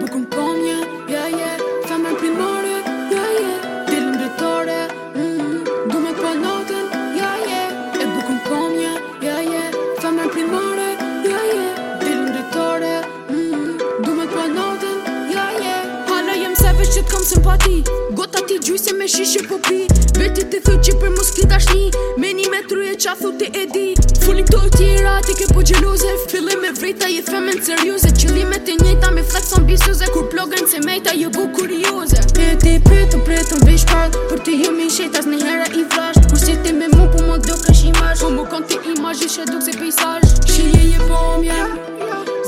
bukën komja Ja, ja, sa primore Ja, ja, dilën dretore mm -hmm, Dume me kua notën Ja, ja, e bukën komja Ja, ja, sa primore Ja, ja, dilën dretore mm -hmm, Dume me kua notën Ja, ja, hala jem se vesh që t'kom simpati Gota ti gjysi me shishe po pi Veti ti thë që për mus shni Meni me truje qa thu ti e di Fullim të tjera ti ke po gjelozef Fillim e frita i thremen serjuze Qëllimet e njëta me flexon bisuze Kur plogën se mejta ju bu kurjuze E ti pritëm pritëm vish pak Për ti ju mi shetas në hera i vlasht Kur si ti me mu pu më duk është imash Po mu kon ti imash ishe duk se pisash Shije je po omje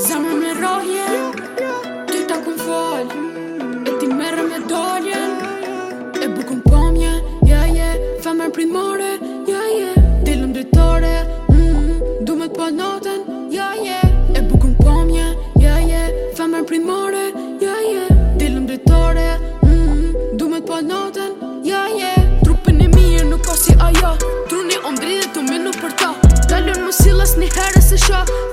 Zame me rohje Ty ta kun fal E ti merë me dolje E bukun pomje Ja je Femër primore Ja je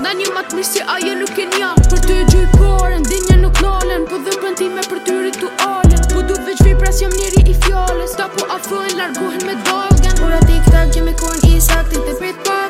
Na një matë mirë si aje nuk e nja Për të gjyë përën, dinja nuk nalën Për dhe për në time për të ritualen Për po du veç vi pras jam njeri i fjallës Ta po afën, largohen me dogen Por ati këta gjemi kojnë i saktin të pritë parë